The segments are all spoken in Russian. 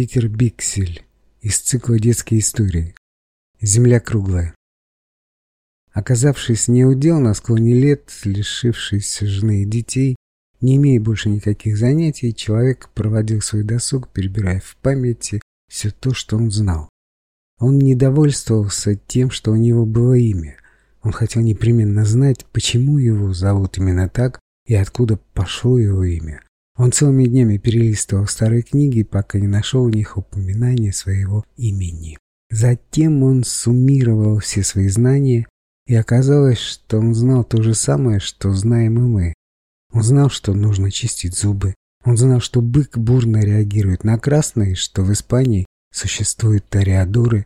Питер Биксель из цикла «Детские истории». Земля круглая. Оказавшись неудел на склоне лет, лишившись жены и детей, не имея больше никаких занятий, человек проводил свой досуг, перебирая в памяти все то, что он знал. Он недовольствовался тем, что у него было имя. Он хотел непременно знать, почему его зовут именно так и откуда пошло его имя. Он целыми днями перелистывал старые книги, пока не нашел в них упоминания своего имени. Затем он суммировал все свои знания, и оказалось, что он знал то же самое, что знаем и мы. Он знал, что нужно чистить зубы. Он знал, что бык бурно реагирует на красный, что в Испании существуют тореадоры.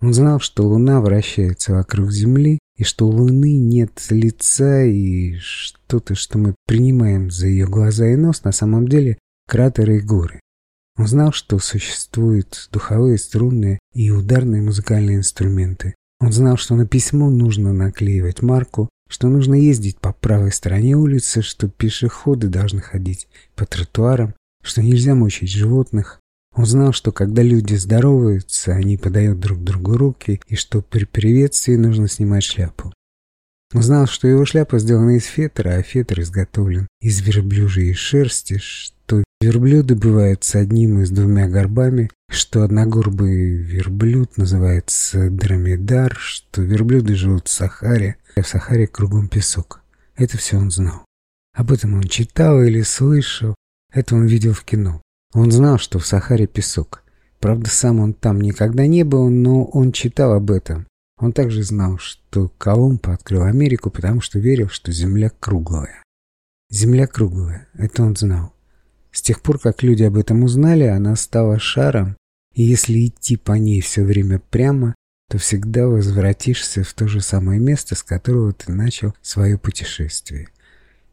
Он знал, что луна вращается вокруг Земли, и что у Луны нет лица, и что-то, что мы принимаем за ее глаза и нос, на самом деле кратеры и горы. Он знал, что существуют духовые, струнные и ударные музыкальные инструменты. Он знал, что на письмо нужно наклеивать марку, что нужно ездить по правой стороне улицы, что пешеходы должны ходить по тротуарам, что нельзя мучить животных, Узнал, что когда люди здороваются, они подают друг другу руки, и что при приветствии нужно снимать шляпу. Узнал, что его шляпа сделана из фетра, а фетр изготовлен из верблюжьей шерсти, что верблюды бывают с одним и с двумя горбами, что одногорбый верблюд называется дромедар, что верблюды живут в Сахаре, а в Сахаре кругом песок. Это все он знал. Об этом он читал или слышал, это он видел в кино. Он знал, что в Сахаре песок. Правда, сам он там никогда не был, но он читал об этом. Он также знал, что Колумб открыл Америку, потому что верил, что Земля круглая. Земля круглая, это он знал. С тех пор, как люди об этом узнали, она стала шаром, и если идти по ней все время прямо, то всегда возвратишься в то же самое место, с которого ты начал свое путешествие –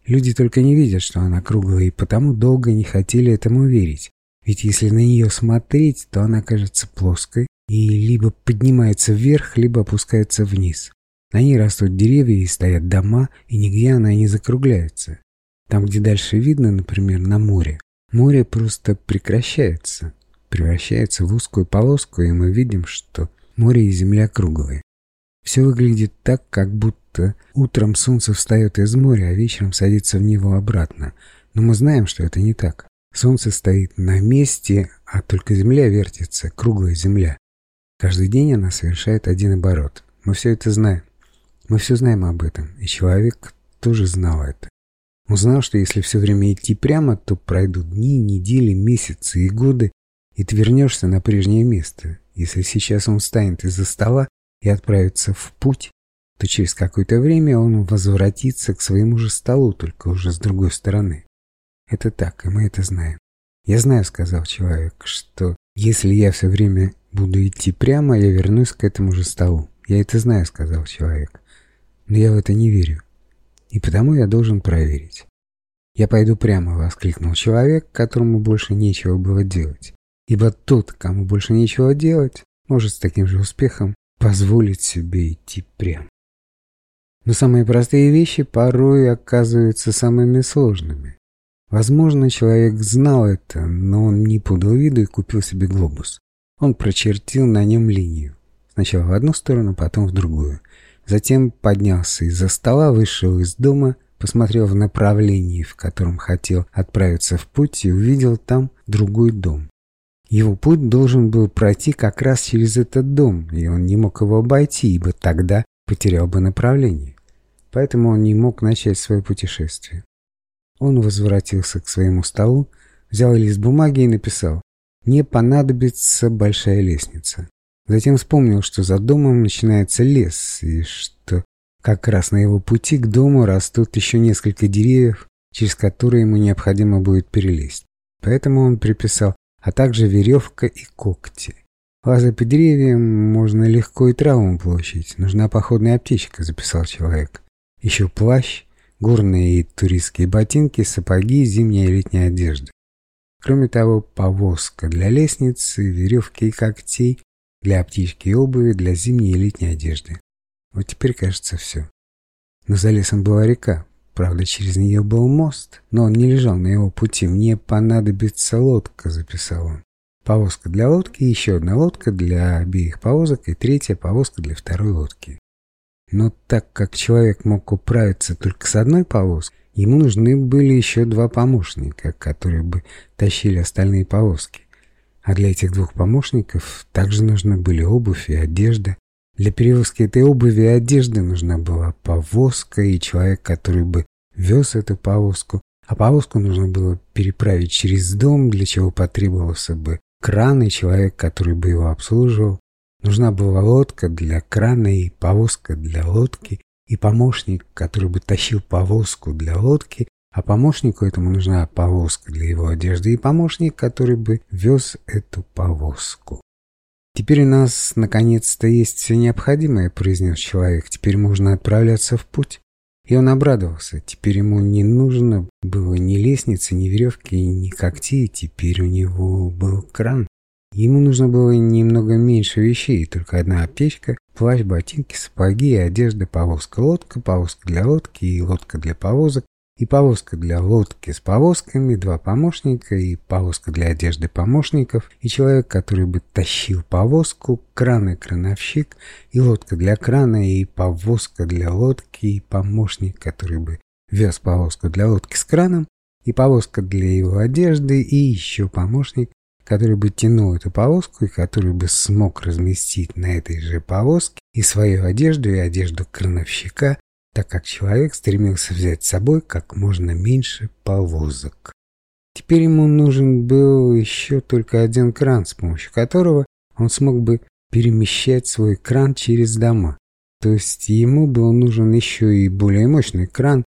Люди только не видят, что она круглая, и потому долго не хотели этому верить. Ведь если на нее смотреть, то она кажется плоской и либо поднимается вверх, либо опускается вниз. На ней растут деревья и стоят дома, и нигде она не закругляется. Там, где дальше видно, например, на море, море просто прекращается, превращается в узкую полоску, и мы видим, что море и земля круглые. Все выглядит так, как будто утром солнце встает из моря, а вечером садится в него обратно. Но мы знаем, что это не так. Солнце стоит на месте, а только Земля вертится, круглая Земля. Каждый день она совершает один оборот. Мы все это знаем. Мы все знаем об этом, и человек тоже знал это. Он знал, что если все время идти прямо, то пройдут дни, недели, месяцы и годы, и ты вернешься на прежнее место. Если сейчас он встанет из-за стола, и отправится в путь, то через какое-то время он возвратится к своему же столу, только уже с другой стороны. Это так, и мы это знаем. «Я знаю», — сказал человек, — «что если я все время буду идти прямо, я вернусь к этому же столу». «Я это знаю», — сказал человек, — «но я в это не верю, и потому я должен проверить». «Я пойду прямо», — воскликнул человек, которому больше нечего было делать. Ибо тот, кому больше нечего делать, может с таким же успехом позволить себе идти прям. Но самые простые вещи порой оказываются самыми сложными. Возможно, человек знал это, но он не подал виду и купил себе глобус. Он прочертил на нем линию. Сначала в одну сторону, потом в другую. Затем поднялся из-за стола, вышел из дома, посмотрел в направлении, в котором хотел отправиться в путь и увидел там другой дом. Его путь должен был пройти как раз через этот дом, и он не мог его обойти, ибо тогда потерял бы направление. Поэтому он не мог начать свое путешествие. Он возвратился к своему столу, взял лист бумаги и написал «Мне понадобится большая лестница». Затем вспомнил, что за домом начинается лес, и что как раз на его пути к дому растут еще несколько деревьев, через которые ему необходимо будет перелезть. Поэтому он приписал а также веревка и когти. Лазать по деревьям можно легко и травму получить. Нужна походная аптечка, записал человек. Еще плащ, горные и туристские ботинки, сапоги, зимняя и летняя одежда. Кроме того, повозка для лестницы, веревки и когтей, для аптечки и обуви, для зимней и летней одежды. Вот теперь, кажется, все. Но за лесом была река правда через нее был мост, но он не лежал на его пути. Мне понадобится лодка, записал он. Повозка для лодки, еще одна лодка для обеих повозок и третья повозка для второй лодки. Но так как человек мог управиться только с одной повозкой, ему нужны были еще два помощника, которые бы тащили остальные повозки. А для этих двух помощников также нужны были обувь и одежда. Для перевозки этой обуви и одежды нужна была повозка и человек, который бы вез эту повозку, а повозку нужно было переправить через дом, для чего потребовался бы кран и человек, который бы его обслуживал. Нужна была лодка для крана и повозка для лодки, и помощник, который бы тащил повозку для лодки, а помощнику этому нужна повозка для его одежды и помощник, который бы вез эту повозку. «Теперь у нас наконец-то есть все необходимое», — произнес человек. «Теперь можно отправляться в путь». И он обрадовался. Теперь ему не нужно было ни лестницы, ни веревки, ни когтей. Теперь у него был кран. Ему нужно было немного меньше вещей, только одна печка, плащ, ботинки, сапоги, одежда, повозка, лодка, повозка для лодки и лодка для повозок, и повозка для лодки с повозками, два помощника и повозка для одежды помощников, и человек, который бы тащил повозку, кран и крановщик, и лодка для крана, и повозка для лодки, и помощник, который бы вез повозку для лодки с краном, и повозка для его одежды, и еще помощник, который бы тянул эту повозку и который бы смог разместить на этой же повозке и свою одежду, и одежду крановщика, так как человек стремился взять с собой как можно меньше повозок. Теперь ему нужен был еще только один кран, с помощью которого он смог бы перемещать свой кран через дома. То есть ему был нужен еще и более мощный кран.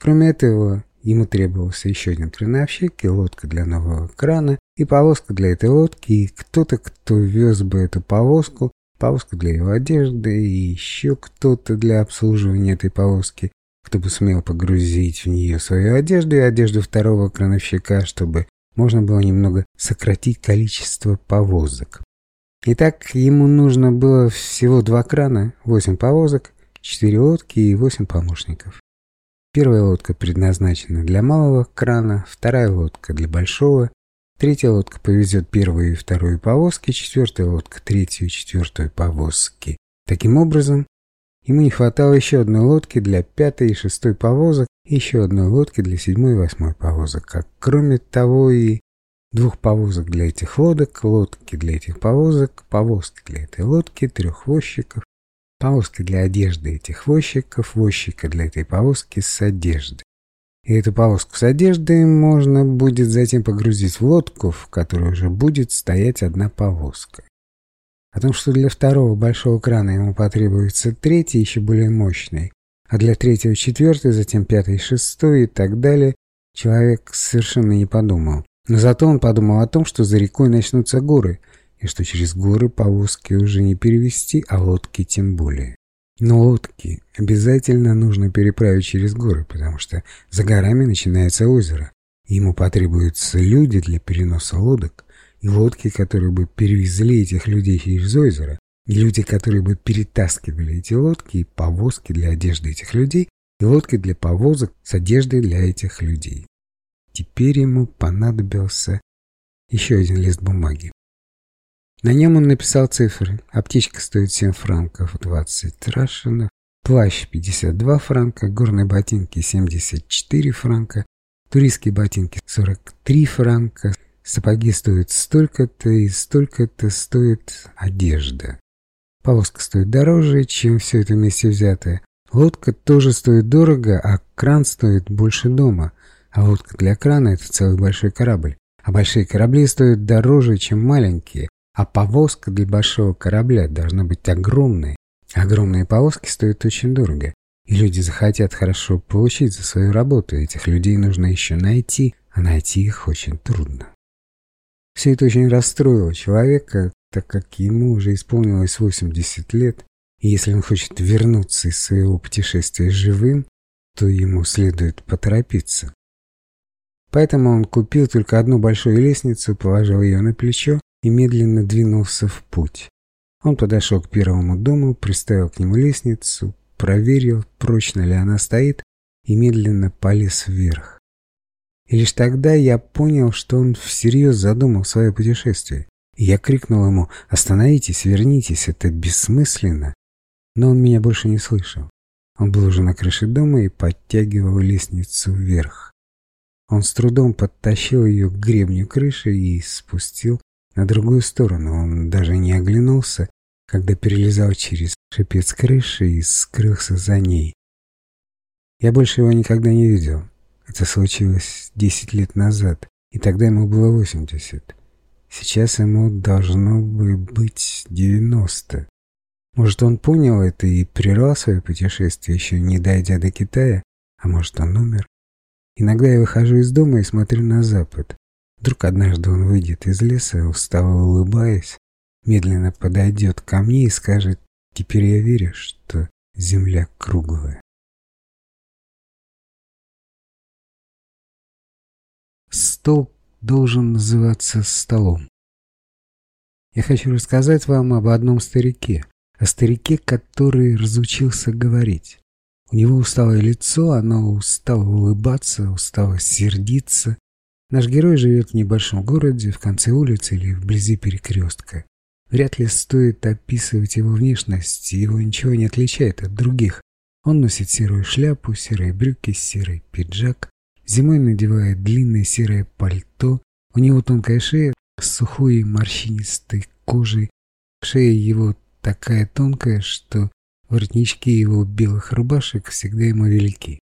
Кроме этого, ему требовался еще один крановщик и лодка для нового крана, и повозка для этой лодки, и кто-то, кто вез бы эту повозку, Павловска для его одежды и еще кто-то для обслуживания этой повозки, кто бы смел погрузить в нее свою одежду и одежду второго крановщика, чтобы можно было немного сократить количество повозок. Итак, ему нужно было всего два крана, восемь повозок, четыре лодки и восемь помощников. Первая лодка предназначена для малого крана, вторая лодка для большого, Третья лодка повезет первую и вторую повозки, четвертая лодка – третью и четвертую повозки. Таким образом, ему не хватало еще одной лодки для пятой и шестой повозок и еще одной лодки для седьмой и восьмой повозок, как кроме того и двух повозок для этих лодок, лодки для этих повозок, повозки для этой лодки, трех возчиков, повозки для одежды этих возчиков, возчика для этой повозки с одеждой. И эту полоску с одеждой можно будет затем погрузить в лодку, в которой уже будет стоять одна повозка. О том, что для второго большого крана ему потребуется третий, еще более мощный, а для третьего четвертый, затем пятый, шестой и так далее, человек совершенно не подумал. Но зато он подумал о том, что за рекой начнутся горы, и что через горы повозки уже не перевести, а лодки тем более. Но лодки обязательно нужно переправить через горы, потому что за горами начинается озеро. Ему потребуются люди для переноса лодок и лодки, которые бы перевезли этих людей через озеро, и люди, которые бы перетаскивали эти лодки и повозки для одежды этих людей, и лодки для повозок с одеждой для этих людей. Теперь ему понадобился еще один лист бумаги. На нем он написал цифры. Аптечка стоит 7 франков 20 трашина, плащ 52 франка, горные ботинки 74 франка, туристские ботинки 43 франка, сапоги стоят столько-то и столько-то стоит одежда. Полоска стоит дороже, чем все это вместе взятое. Лодка тоже стоит дорого, а кран стоит больше дома. А лодка для крана – это целый большой корабль. А большие корабли стоят дороже, чем маленькие. А повозка для большого корабля должна быть огромной. Огромные повозки стоят очень дорого. И люди захотят хорошо получить за свою работу. Этих людей нужно еще найти, а найти их очень трудно. Все это очень расстроило человека, так как ему уже исполнилось 80 лет, и если он хочет вернуться из своего путешествия живым, то ему следует поторопиться. Поэтому он купил только одну большую лестницу, положил ее на плечо и медленно двинулся в путь. Он подошел к первому дому, приставил к нему лестницу, проверил, прочно ли она стоит, и медленно полез вверх. И лишь тогда я понял, что он всерьез задумал свое путешествие. И я крикнул ему «Остановитесь, вернитесь, это бессмысленно!» Но он меня больше не слышал. Он был уже на крыше дома и подтягивал лестницу вверх. Он с трудом подтащил ее к гребню крыши и спустил на другую сторону. Он даже не оглянулся, когда перелезал через шипец крыши и скрылся за ней. Я больше его никогда не видел. Это случилось 10 лет назад, и тогда ему было 80. Сейчас ему должно бы быть 90. Может, он понял это и прервал свое путешествие, еще не дойдя до Китая, а может, он умер. Иногда я выхожу из дома и смотрю на запад. Вдруг однажды он выйдет из леса, устало улыбаясь, медленно подойдет ко мне и скажет «Теперь я верю, что земля круглая». Стол должен называться столом. Я хочу рассказать вам об одном старике, о старике, который разучился говорить. У него усталое лицо, оно устало улыбаться, устало сердиться, Наш герой живет в небольшом городе в конце улицы или вблизи перекрестка. Вряд ли стоит описывать его внешность, его ничего не отличает от других. Он носит серую шляпу, серые брюки, серый пиджак. Зимой надевает длинное серое пальто. У него тонкая шея с сухой морщинистой кожей. Шея его такая тонкая, что воротнички его белых рубашек всегда ему велики.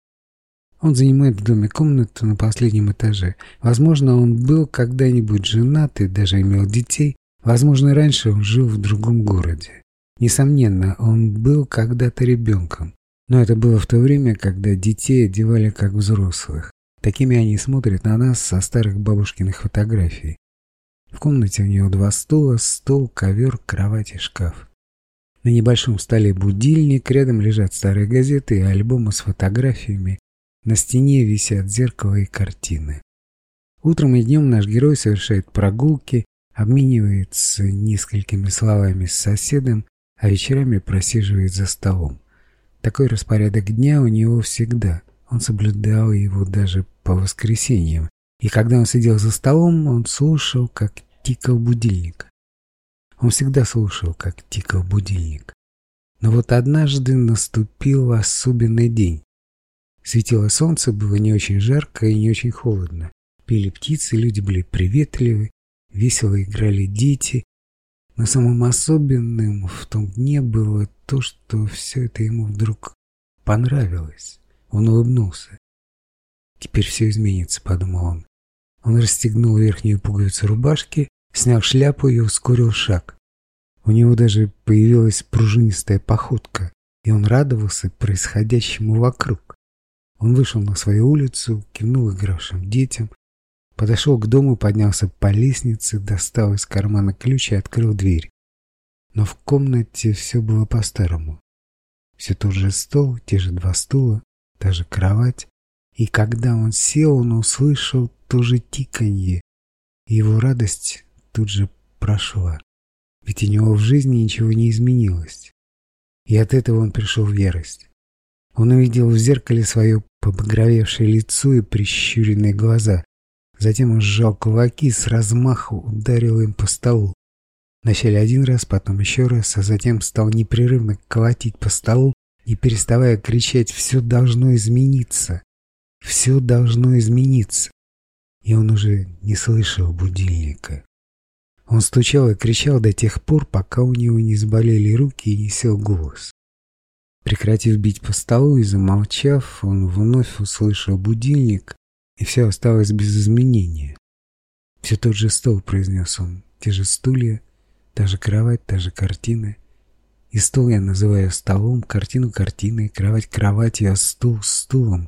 Он занимает в доме комнату на последнем этаже. Возможно, он был когда-нибудь женат и даже имел детей. Возможно, раньше он жил в другом городе. Несомненно, он был когда-то ребенком. Но это было в то время, когда детей одевали как взрослых. Такими они смотрят на нас со старых бабушкиных фотографий. В комнате у него два стула, стол, ковер, кровать и шкаф. На небольшом столе будильник, рядом лежат старые газеты и альбомы с фотографиями, на стене висят зеркало и картины. Утром и днем наш герой совершает прогулки, обменивается несколькими словами с соседом, а вечерами просиживает за столом. Такой распорядок дня у него всегда. Он соблюдал его даже по воскресеньям. И когда он сидел за столом, он слушал, как тикал будильник. Он всегда слушал, как тикал будильник. Но вот однажды наступил особенный день. Светило солнце, было не очень жарко и не очень холодно. Пели птицы, люди были приветливы, весело играли дети. Но самым особенным в том дне было то, что все это ему вдруг понравилось. Он улыбнулся. «Теперь все изменится», — подумал он. Он расстегнул верхнюю пуговицу рубашки, снял шляпу и ускорил шаг. У него даже появилась пружинистая походка, и он радовался происходящему вокруг. Он вышел на свою улицу, кинул игравшим детям, подошел к дому, поднялся по лестнице, достал из кармана ключ и открыл дверь. Но в комнате все было по-старому. Все тот же стол, те же два стула, та же кровать. И когда он сел, он услышал то же тиканье. И его радость тут же прошла. Ведь у него в жизни ничего не изменилось. И от этого он пришел в ярость. Он увидел в зеркале свое побагровевшее лицо и прищуренные глаза. Затем он сжал кулаки и с размаху ударил им по столу. Начали один раз, потом еще раз, а затем стал непрерывно колотить по столу, и переставая кричать «Все должно измениться! Все должно измениться!» И он уже не слышал будильника. Он стучал и кричал до тех пор, пока у него не заболели руки и не сел голос. Прекратив бить по столу и замолчав, он вновь услышал будильник, и все осталось без изменения. «Все тот же стол», — произнес он, — «те же стулья, та же кровать, та же картина». И стол я называю столом, картину картиной, кровать кровать, а стул стулом.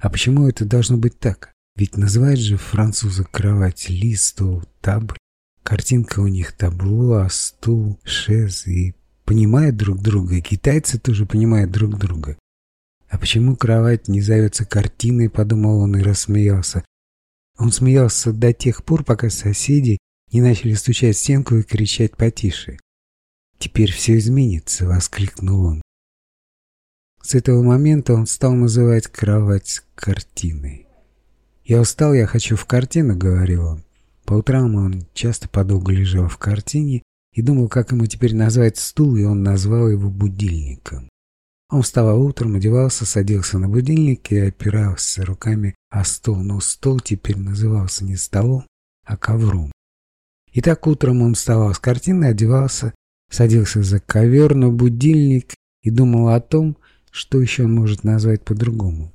А почему это должно быть так? Ведь называют же французы кровать ли, стул, табр. Картинка у них табло, а стул, шез и понимают друг друга, и китайцы тоже понимают друг друга. А почему кровать не зовется картиной, подумал он и рассмеялся. Он смеялся до тех пор, пока соседи не начали стучать стенку и кричать потише. «Теперь все изменится!» — воскликнул он. С этого момента он стал называть кровать картиной. «Я устал, я хочу в картину», — говорил он. По утрам он часто подолгу лежал в картине и думал, как ему теперь назвать стул, и он назвал его будильником. А он вставал а утром, одевался, садился на будильник и опирался руками о стол, но стол теперь назывался не столом, а ковром. И так утром он вставал с картины, одевался, садился за ковер на будильник и думал о том, что еще он может назвать по-другому.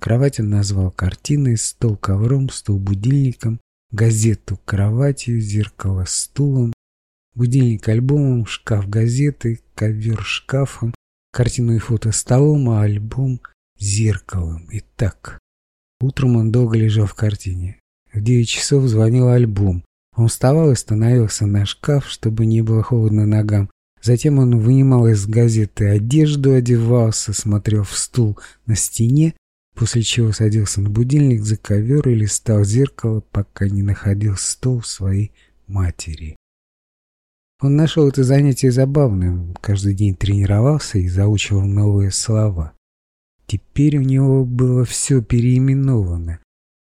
Кровать он назвал картиной, стол ковром, стол будильником, газету кроватью, зеркало стулом, будильник, альбомом, шкаф газеты, ковер шкафом, картину и фото столом, а альбом зеркалом. И так. Утром он долго лежал в картине. В девять часов звонил альбом. Он вставал и становился на шкаф, чтобы не было холодно ногам. Затем он вынимал из газеты одежду, одевался, смотрел в стул на стене, после чего садился на будильник за ковер и листал зеркало, пока не находил стол своей матери. Он нашел это занятие забавным. Каждый день тренировался и заучивал новые слова. Теперь у него было все переименовано.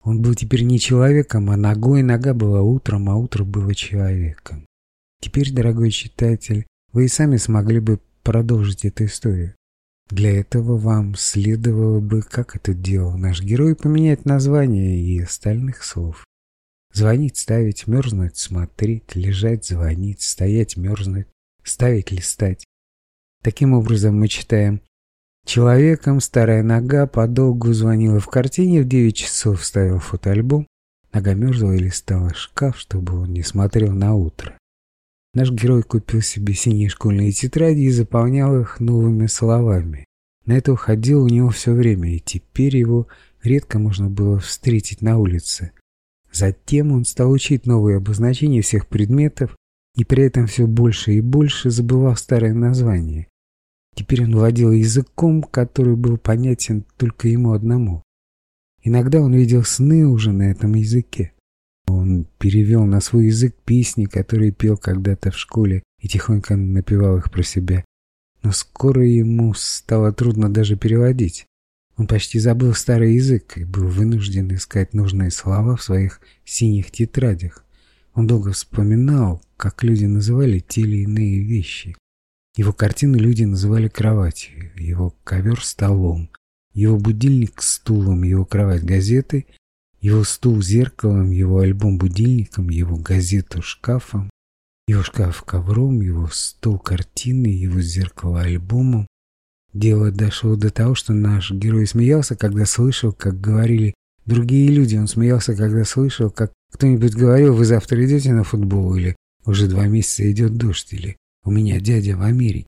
Он был теперь не человеком, а ногой нога была утром, а утро было человеком. Теперь, дорогой читатель, вы и сами смогли бы продолжить эту историю. Для этого вам следовало бы, как это делал наш герой, поменять название и остальных слов. Звонить, ставить, мерзнуть, смотреть, лежать, звонить, стоять, мерзнуть, ставить, листать. Таким образом мы читаем Человеком старая нога подолгу звонила в картине, в девять часов ставил фотоальбом, нога мерзла и листала шкаф, чтобы он не смотрел на утро. Наш герой купил себе синие школьные тетради и заполнял их новыми словами. На это уходило у него все время, и теперь его редко можно было встретить на улице. Затем он стал учить новые обозначения всех предметов и при этом все больше и больше забывал старые названия. Теперь он владел языком, который был понятен только ему одному. Иногда он видел сны уже на этом языке. Он перевел на свой язык песни, которые пел когда-то в школе, и тихонько напевал их про себя. Но скоро ему стало трудно даже переводить. Он почти забыл старый язык и был вынужден искать нужные слова в своих синих тетрадях. Он долго вспоминал, как люди называли те или иные вещи. Его картину люди называли кроватью, его ковер – столом, его будильник – стулом, его кровать – газетой, его стул – зеркалом, его альбом – будильником, его газету – шкафом, его шкаф – ковром, его стол – картиной, его зеркало – альбомом, Дело дошло до того, что наш герой смеялся, когда слышал, как говорили другие люди. Он смеялся, когда слышал, как кто-нибудь говорил, вы завтра идете на футбол, или уже два месяца идет дождь, или у меня дядя в Америке.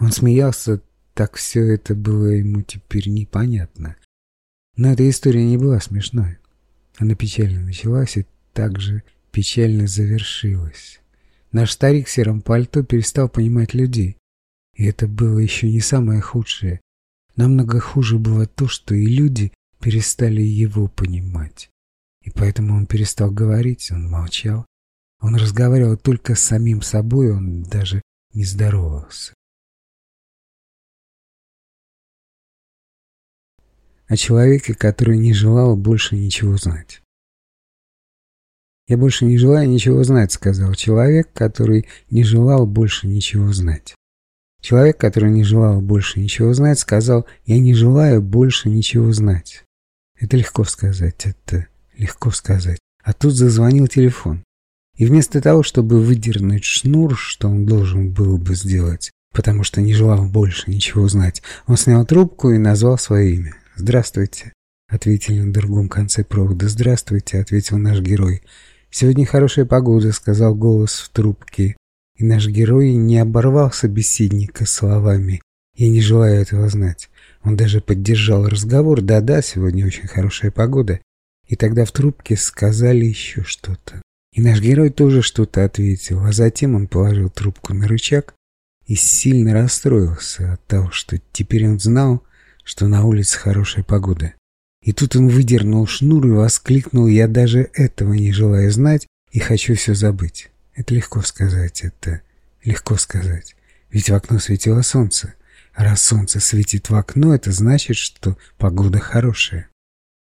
Он смеялся, так все это было ему теперь непонятно. Но эта история не была смешной. Она печально началась и также печально завершилась. Наш старик в сером пальто перестал понимать людей. И это было еще не самое худшее. Намного хуже было то, что и люди перестали его понимать. И поэтому он перестал говорить, он молчал. Он разговаривал только с самим собой, он даже не здоровался. О человеке, который не желал больше ничего знать. «Я больше не желаю ничего знать», — сказал человек, который не желал больше ничего знать. Человек, который не желал больше ничего знать, сказал «Я не желаю больше ничего знать». Это легко сказать, это легко сказать. А тут зазвонил телефон. И вместо того, чтобы выдернуть шнур, что он должен был бы сделать, потому что не желал больше ничего знать, он снял трубку и назвал свое имя. «Здравствуйте», — ответили на другом конце провода. «Здравствуйте», — ответил наш герой. «Сегодня хорошая погода», — сказал голос в трубке. И наш герой не оборвал собеседника словами. Я не желаю этого знать. Он даже поддержал разговор. Да-да, сегодня очень хорошая погода. И тогда в трубке сказали еще что-то. И наш герой тоже что-то ответил, а затем он положил трубку на рычаг и сильно расстроился от того, что теперь он знал, что на улице хорошая погода. И тут он выдернул шнур и воскликнул «Я даже этого не желаю знать и хочу все забыть». Это легко сказать, это легко сказать. Ведь в окно светило солнце. Раз солнце светит в окно, это значит, что погода хорошая.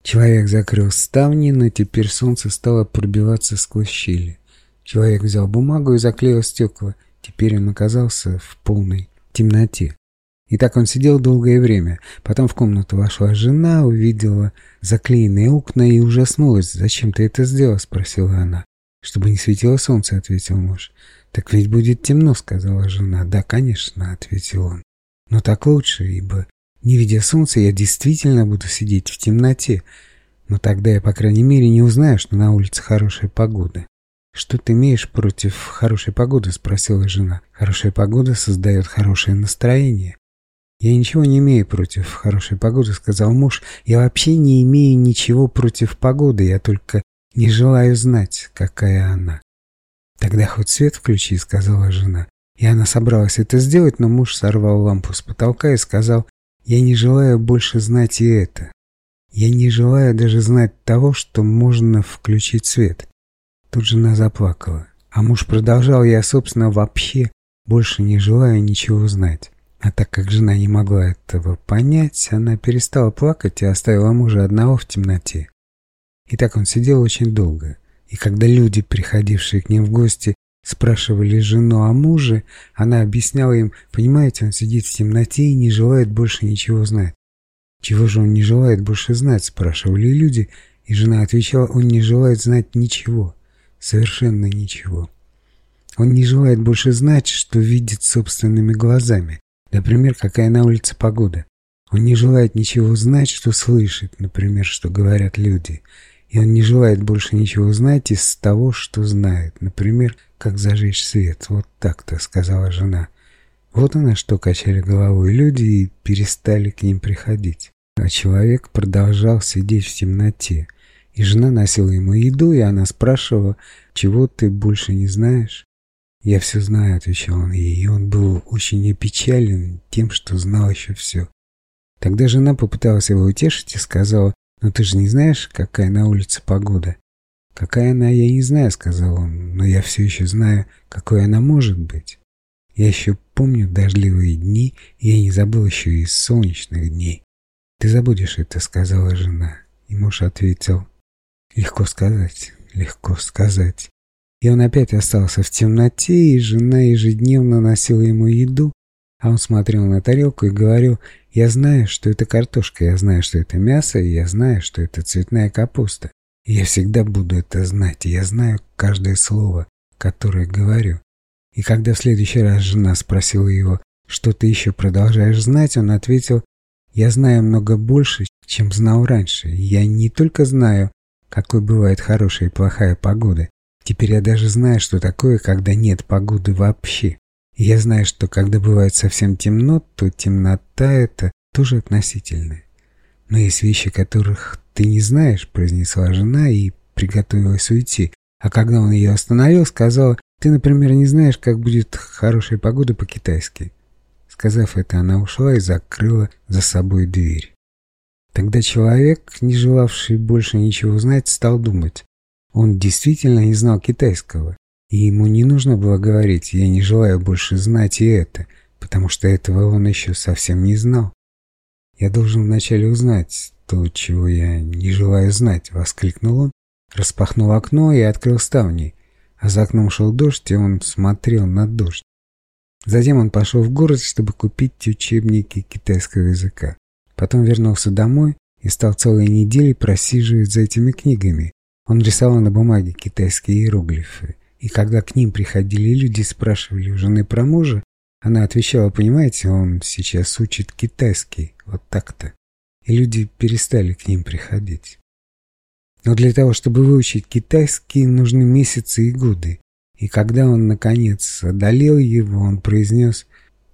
Человек закрыл ставни, но теперь солнце стало пробиваться сквозь щели. Человек взял бумагу и заклеил стекла. Теперь он оказался в полной темноте. И так он сидел долгое время. Потом в комнату вошла жена, увидела заклеенные окна и ужаснулась. «Зачем ты это сделал?» – спросила она чтобы не светило солнце, — ответил муж. — Так ведь будет темно, — сказала жена. — Да, конечно, — ответил он. — Но так лучше, ибо, не видя солнца, я действительно буду сидеть в темноте. Но тогда я, по крайней мере, не узнаю, что на улице хорошая погода. — Что ты имеешь против хорошей погоды? — спросила жена. — Хорошая погода создает хорошее настроение. «Я ничего не имею против хорошей погоды», — сказал муж. «Я вообще не имею ничего против погоды. Я только не желаю знать, какая она. Тогда хоть свет включи, сказала жена. И она собралась это сделать, но муж сорвал лампу с потолка и сказал, я не желаю больше знать и это. Я не желаю даже знать того, что можно включить свет. Тут жена заплакала. А муж продолжал, я, собственно, вообще больше не желаю ничего знать. А так как жена не могла этого понять, она перестала плакать и оставила мужа одного в темноте. И так он сидел очень долго. И когда люди, приходившие к ним в гости, спрашивали жену о муже, она объясняла им, понимаете, он сидит в темноте и не желает больше ничего знать. «Чего же он не желает больше знать?» – спрашивали люди, и жена отвечала, «Он не желает знать ничего, совершенно ничего». Он не желает больше знать, что видит собственными глазами, например, какая на улице погода. Он не желает ничего знать, что слышит, например, что говорят люди – и он не желает больше ничего знать из того, что знает. Например, как зажечь свет. Вот так-то, сказала жена. Вот она что качали головой люди и перестали к ним приходить. А человек продолжал сидеть в темноте. И жена носила ему еду, и она спрашивала, чего ты больше не знаешь? «Я все знаю», — отвечал он ей, и он был очень опечален тем, что знал еще все. Тогда жена попыталась его утешить и сказала, ну ты же не знаешь, какая на улице погода, какая она, я не знаю, сказал он, но я все еще знаю, какой она может быть. Я еще помню дождливые дни, я не забыл еще и солнечных дней. Ты забудешь это, сказала жена. И муж ответил, легко сказать, легко сказать. И он опять остался в темноте, и жена ежедневно носила ему еду, а он смотрел на тарелку и говорил, я знаю, что это картошка, я знаю, что это мясо, и я знаю, что это цветная капуста. Я всегда буду это знать, я знаю каждое слово, которое говорю. И когда в следующий раз жена спросила его, что ты еще продолжаешь знать, он ответил, я знаю много больше, чем знал раньше. Я не только знаю, какой бывает хорошая и плохая погода, теперь я даже знаю, что такое, когда нет погоды вообще. Я знаю, что когда бывает совсем темно, то темнота эта тоже относительная. Но есть вещи, которых ты не знаешь, произнесла жена и приготовилась уйти. А когда он ее остановил, сказала, ты, например, не знаешь, как будет хорошая погода по-китайски. Сказав это, она ушла и закрыла за собой дверь. Тогда человек, не желавший больше ничего знать, стал думать. Он действительно не знал китайского. И ему не нужно было говорить, я не желаю больше знать и это, потому что этого он еще совсем не знал. «Я должен вначале узнать то, чего я не желаю знать», — воскликнул он, распахнул окно и открыл ставни. А за окном шел дождь, и он смотрел на дождь. Затем он пошел в город, чтобы купить учебники китайского языка. Потом вернулся домой и стал целые недели просиживать за этими книгами. Он рисовал на бумаге китайские иероглифы. И когда к ним приходили люди и спрашивали у жены про мужа, она отвечала, понимаете, он сейчас учит китайский, вот так-то. И люди перестали к ним приходить. Но для того, чтобы выучить китайский, нужны месяцы и годы. И когда он, наконец, одолел его, он произнес,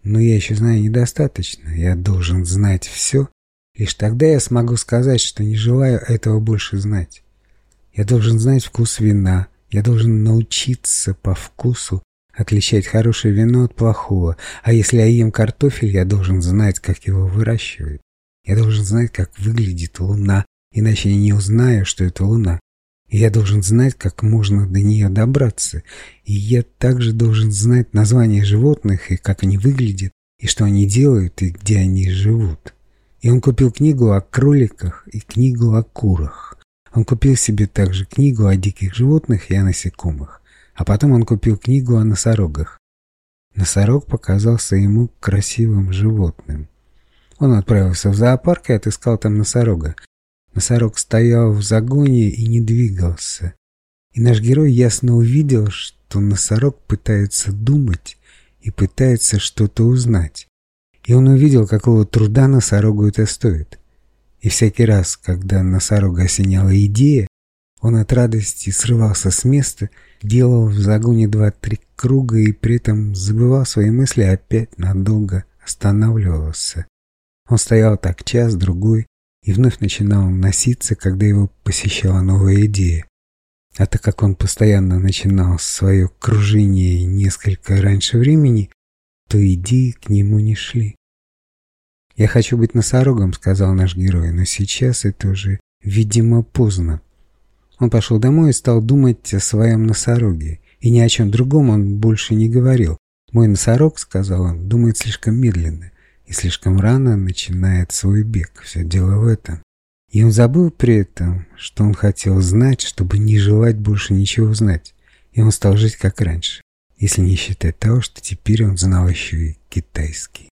«Но я еще знаю недостаточно, я должен знать все, лишь тогда я смогу сказать, что не желаю этого больше знать. Я должен знать вкус вина, я должен научиться по вкусу отличать хорошее вино от плохого. А если я ем картофель, я должен знать, как его выращивают. Я должен знать, как выглядит луна, иначе я не узнаю, что это луна. И я должен знать, как можно до нее добраться. И я также должен знать название животных и как они выглядят, и что они делают, и где они живут. И он купил книгу о кроликах и книгу о курах. Он купил себе также книгу о диких животных и о насекомых, а потом он купил книгу о носорогах. Носорог показался ему красивым животным. Он отправился в зоопарк и отыскал там носорога. Носорог стоял в загоне и не двигался. И наш герой ясно увидел, что носорог пытается думать и пытается что-то узнать. И он увидел, какого труда носорогу это стоит – и всякий раз, когда Насаруга осеняла идея, он от радости срывался с места, делал в загоне два-три круга и при этом забывал свои мысли, опять надолго останавливался. Он стоял так час-другой и вновь начинал носиться, когда его посещала новая идея. А так как он постоянно начинал свое кружение несколько раньше времени, то идеи к нему не шли. Я хочу быть носорогом, сказал наш герой, но сейчас это уже, видимо, поздно. Он пошел домой и стал думать о своем носороге. И ни о чем другом он больше не говорил. «Мой носорог», — сказал он, — «думает слишком медленно и слишком рано начинает свой бег. Все дело в этом». И он забыл при этом, что он хотел знать, чтобы не желать больше ничего знать. И он стал жить как раньше, если не считать того, что теперь он знал еще и китайский.